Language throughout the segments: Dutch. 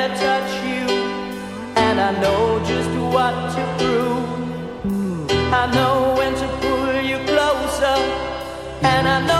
to touch you, and I know just what to prove. I know when to pull you closer, and I know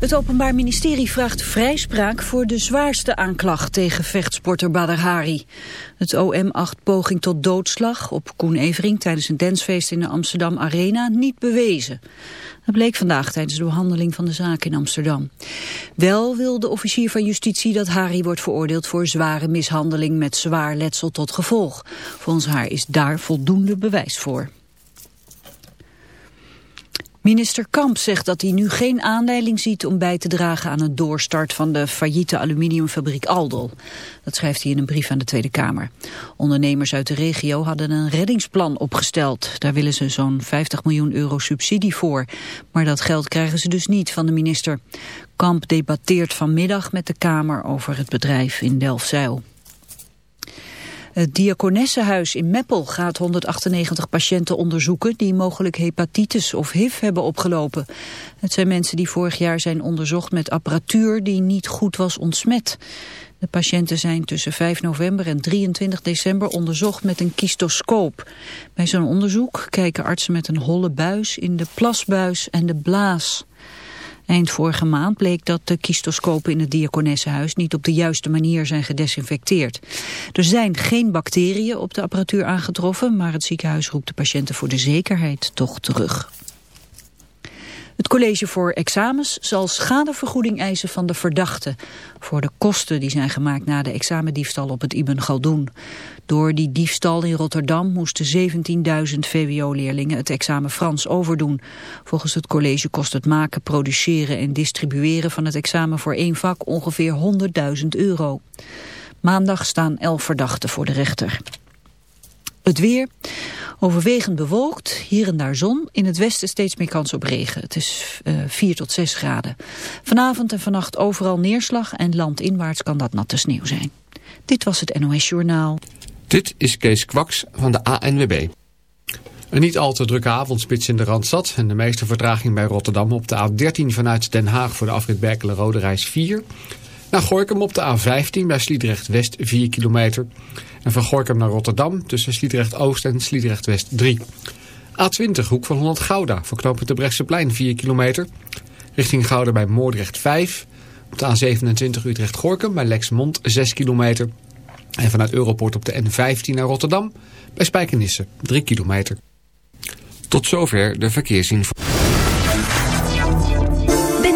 Het Openbaar Ministerie vraagt vrijspraak voor de zwaarste aanklacht tegen vechtsporter Badr Hari. Het OM acht poging tot doodslag op Koen Evering tijdens een dansfeest in de Amsterdam Arena niet bewezen. Dat bleek vandaag tijdens de behandeling van de zaak in Amsterdam. Wel wil de officier van justitie dat Hari wordt veroordeeld voor zware mishandeling met zwaar letsel tot gevolg. Volgens haar is daar voldoende bewijs voor. Minister Kamp zegt dat hij nu geen aanleiding ziet om bij te dragen aan het doorstart van de failliete aluminiumfabriek Aldel. Dat schrijft hij in een brief aan de Tweede Kamer. Ondernemers uit de regio hadden een reddingsplan opgesteld. Daar willen ze zo'n 50 miljoen euro subsidie voor. Maar dat geld krijgen ze dus niet van de minister. Kamp debatteert vanmiddag met de Kamer over het bedrijf in Delfzijl. Het Diakonessenhuis in Meppel gaat 198 patiënten onderzoeken die mogelijk hepatitis of HIV hebben opgelopen. Het zijn mensen die vorig jaar zijn onderzocht met apparatuur die niet goed was ontsmet. De patiënten zijn tussen 5 november en 23 december onderzocht met een kistoscoop. Bij zo'n onderzoek kijken artsen met een holle buis in de plasbuis en de blaas. Eind vorige maand bleek dat de kistoscopen in het Diakonessenhuis niet op de juiste manier zijn gedesinfecteerd. Er zijn geen bacteriën op de apparatuur aangetroffen, maar het ziekenhuis roept de patiënten voor de zekerheid toch terug. Het college voor examens zal schadevergoeding eisen van de verdachte... voor de kosten die zijn gemaakt na de examendiefstal op het Ibn Galdoen. Door die diefstal in Rotterdam moesten 17.000 VWO-leerlingen het examen Frans overdoen. Volgens het college kost het maken, produceren en distribueren van het examen voor één vak ongeveer 100.000 euro. Maandag staan elf verdachten voor de rechter. Het weer. Overwegend bewolkt, hier en daar zon. In het westen steeds meer kans op regen. Het is uh, eh, 4 tot 6 graden. Vanavond en vannacht overal neerslag en landinwaarts kan dat natte sneeuw zijn. Dit was het NOS Journaal. Dit is Kees Kwaks van de ANWB. Een niet al te drukke avondspits in de Randstad. En de meeste vertraging bij Rotterdam op de A13 vanuit Den Haag voor de afrit Berkelen-Rode reis 4. Naar Gorkum op de A15 bij Sliedrecht West 4 kilometer. En van Gorkum naar Rotterdam tussen Sliedrecht Oost en Sliedrecht West 3. A20 hoek van Holland Gouda voor knooppunt de Brechtseplein 4 kilometer. Richting Gouda bij Moordrecht 5. Op de A27 Utrecht Gorkum bij Lexmond 6 kilometer. En vanuit Europort op de N15 naar Rotterdam bij Spijkenisse 3 kilometer. Tot zover de verkeersinformatie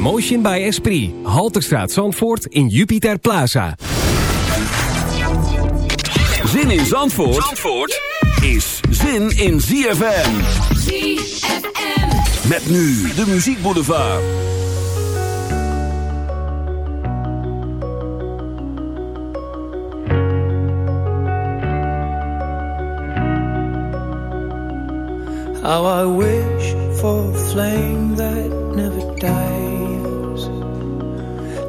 Emotion. Emotion by Esprit. Halterstraat Zandvoort in Jupiter Plaza. Zin in Zandvoort, Zandvoort is zin in ZFM. ZFM. Met nu de muziekboulevard. How I wish for a flame that never dies.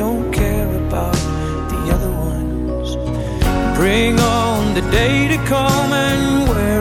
don't care about the other ones. Bring on the day to come and wear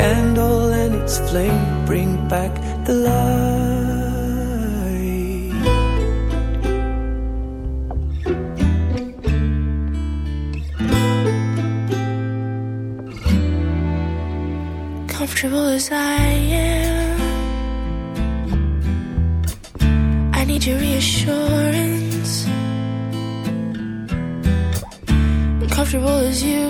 candle and its flame bring back the light. Comfortable as I am, I need your reassurance. I'm comfortable as you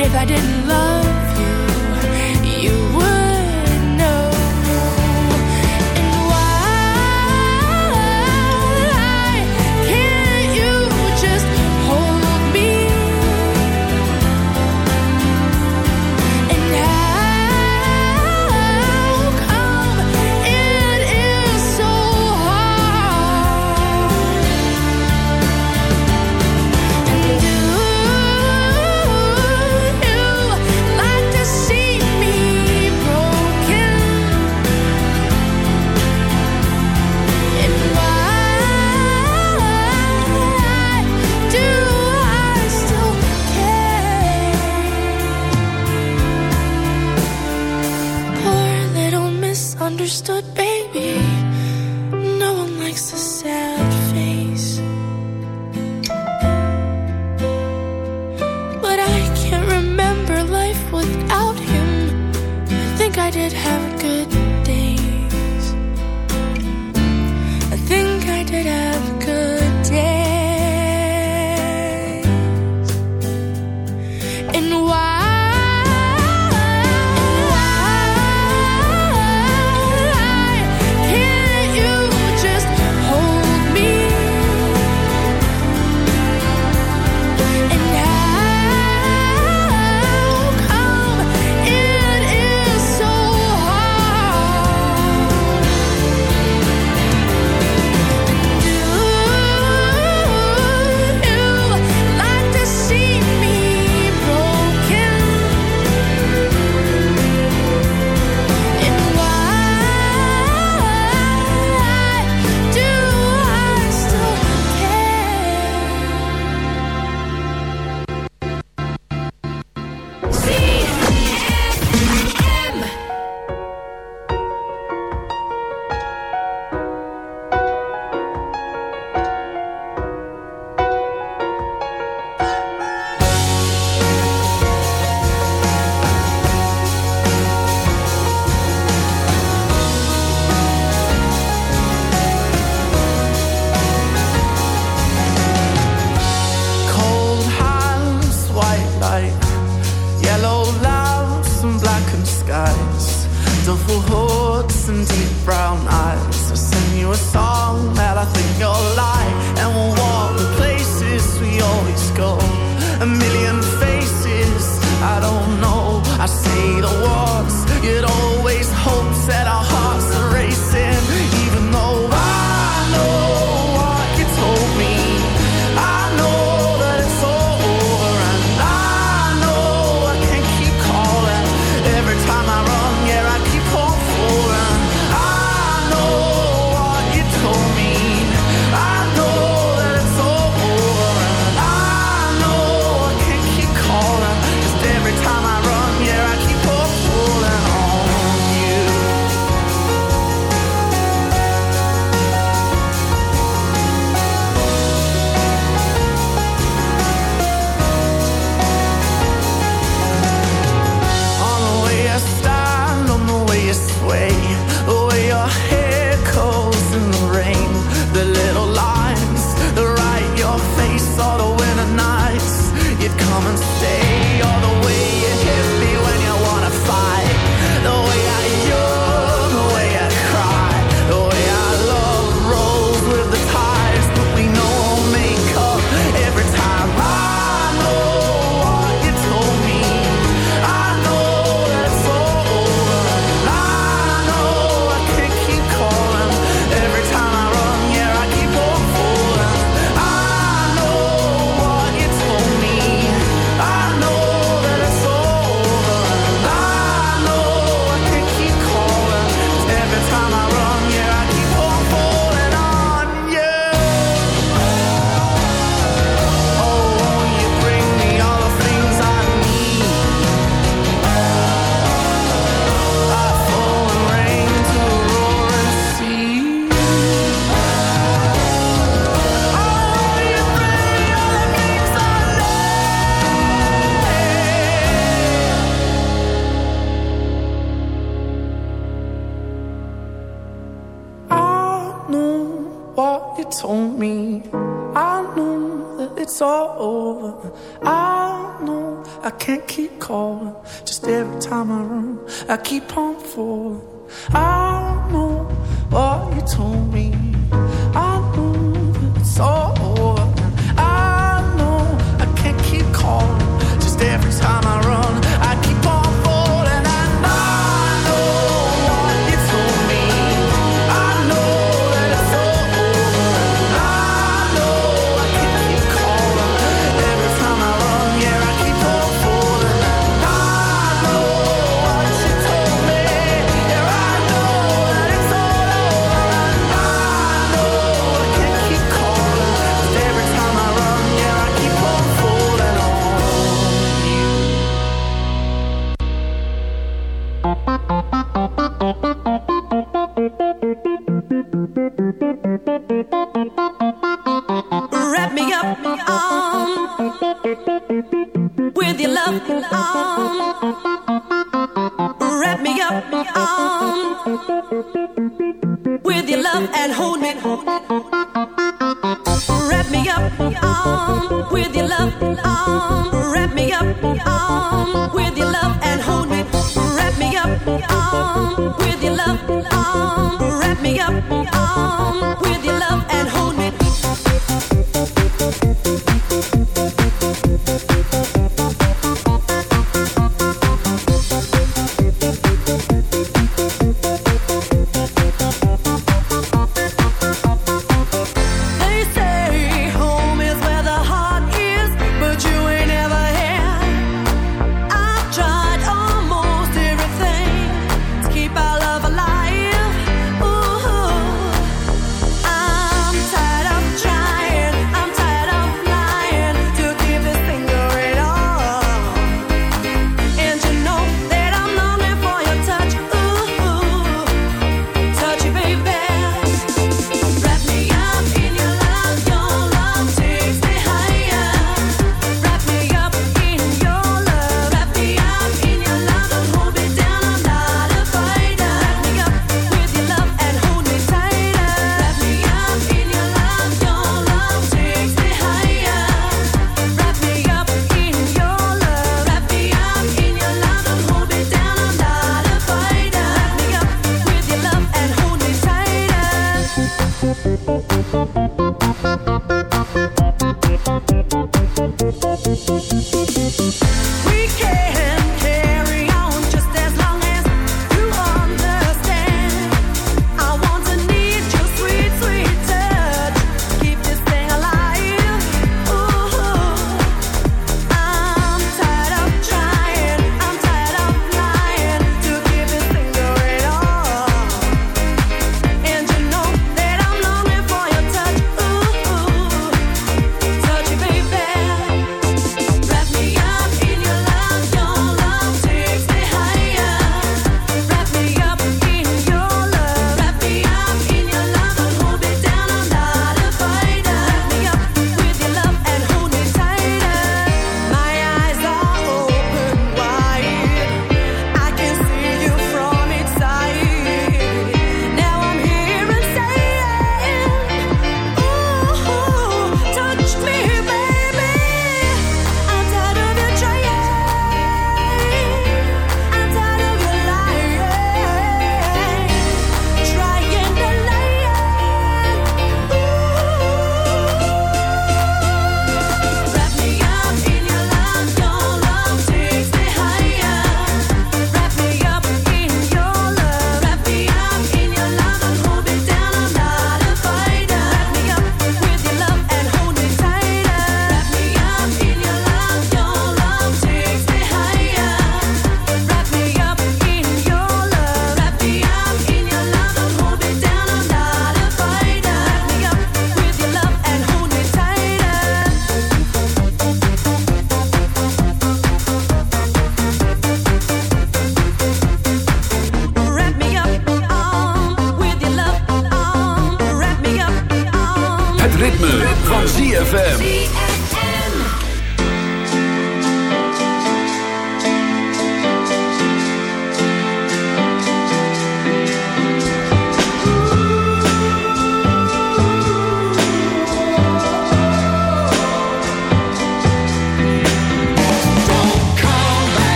if I didn't love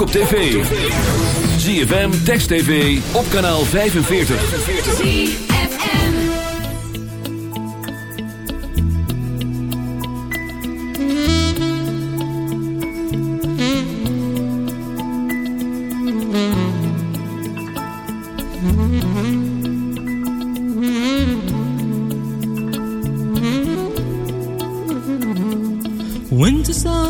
op tv. ZFM, Text TV, op kanaal 45. Winter are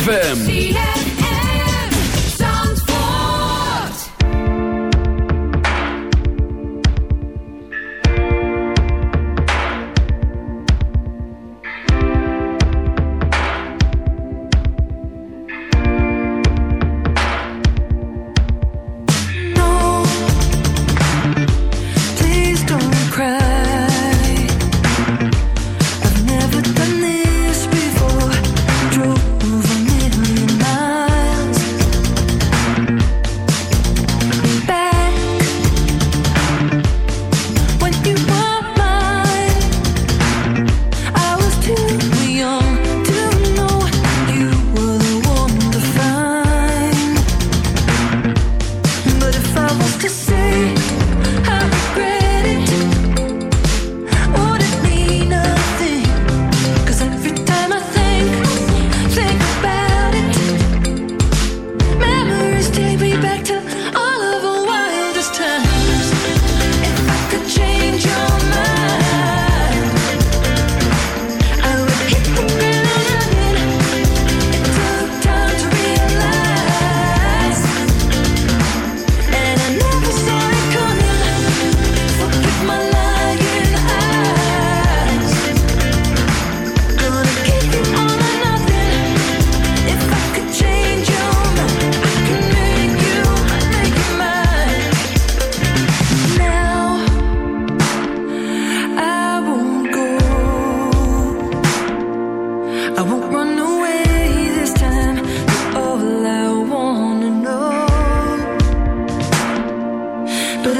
ZFM.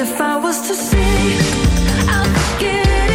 if I was to see, I'd forget.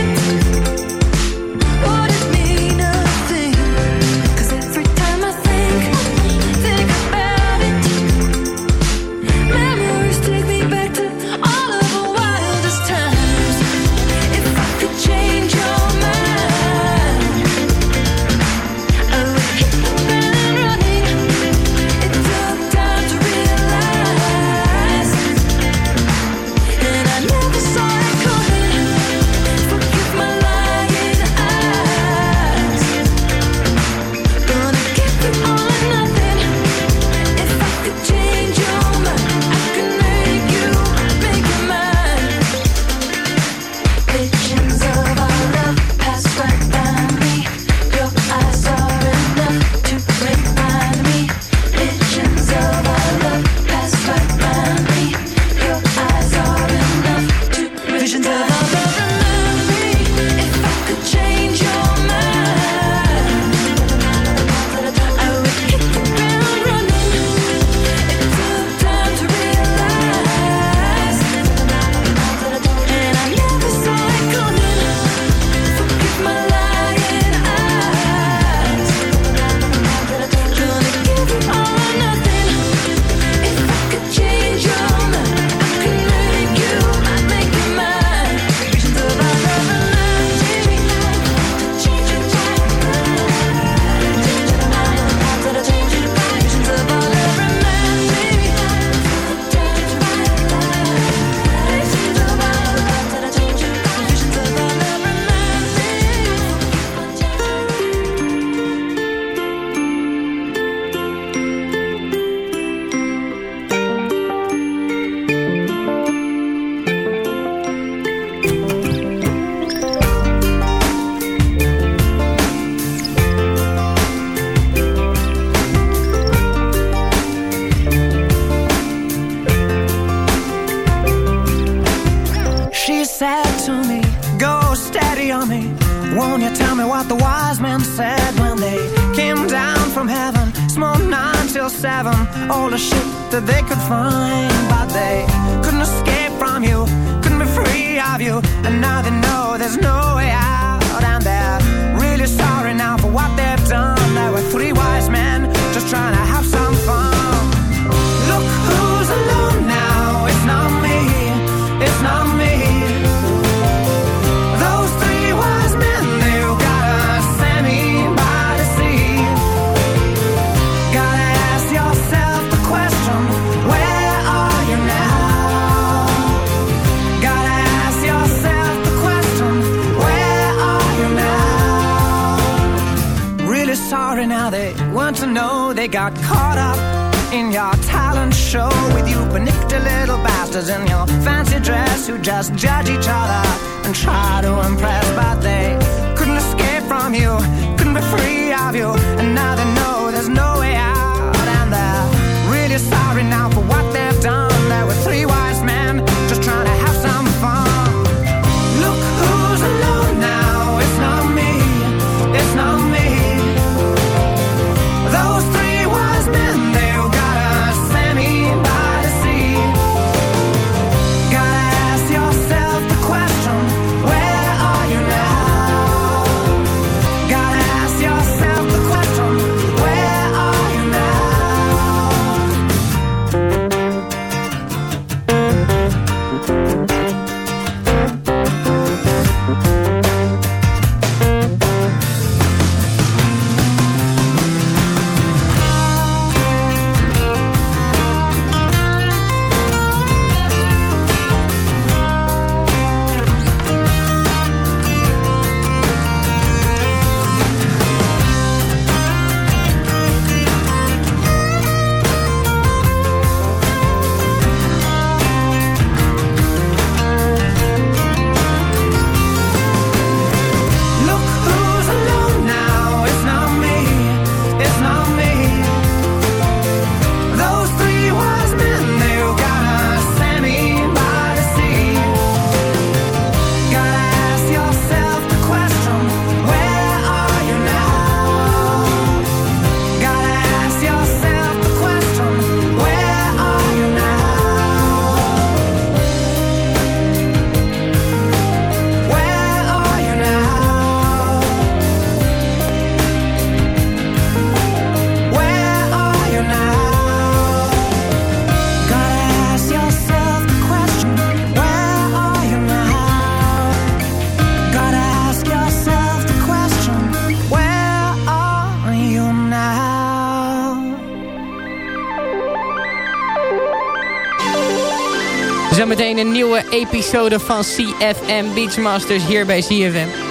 meteen een nieuwe episode van CFM Beachmasters hier bij CFM.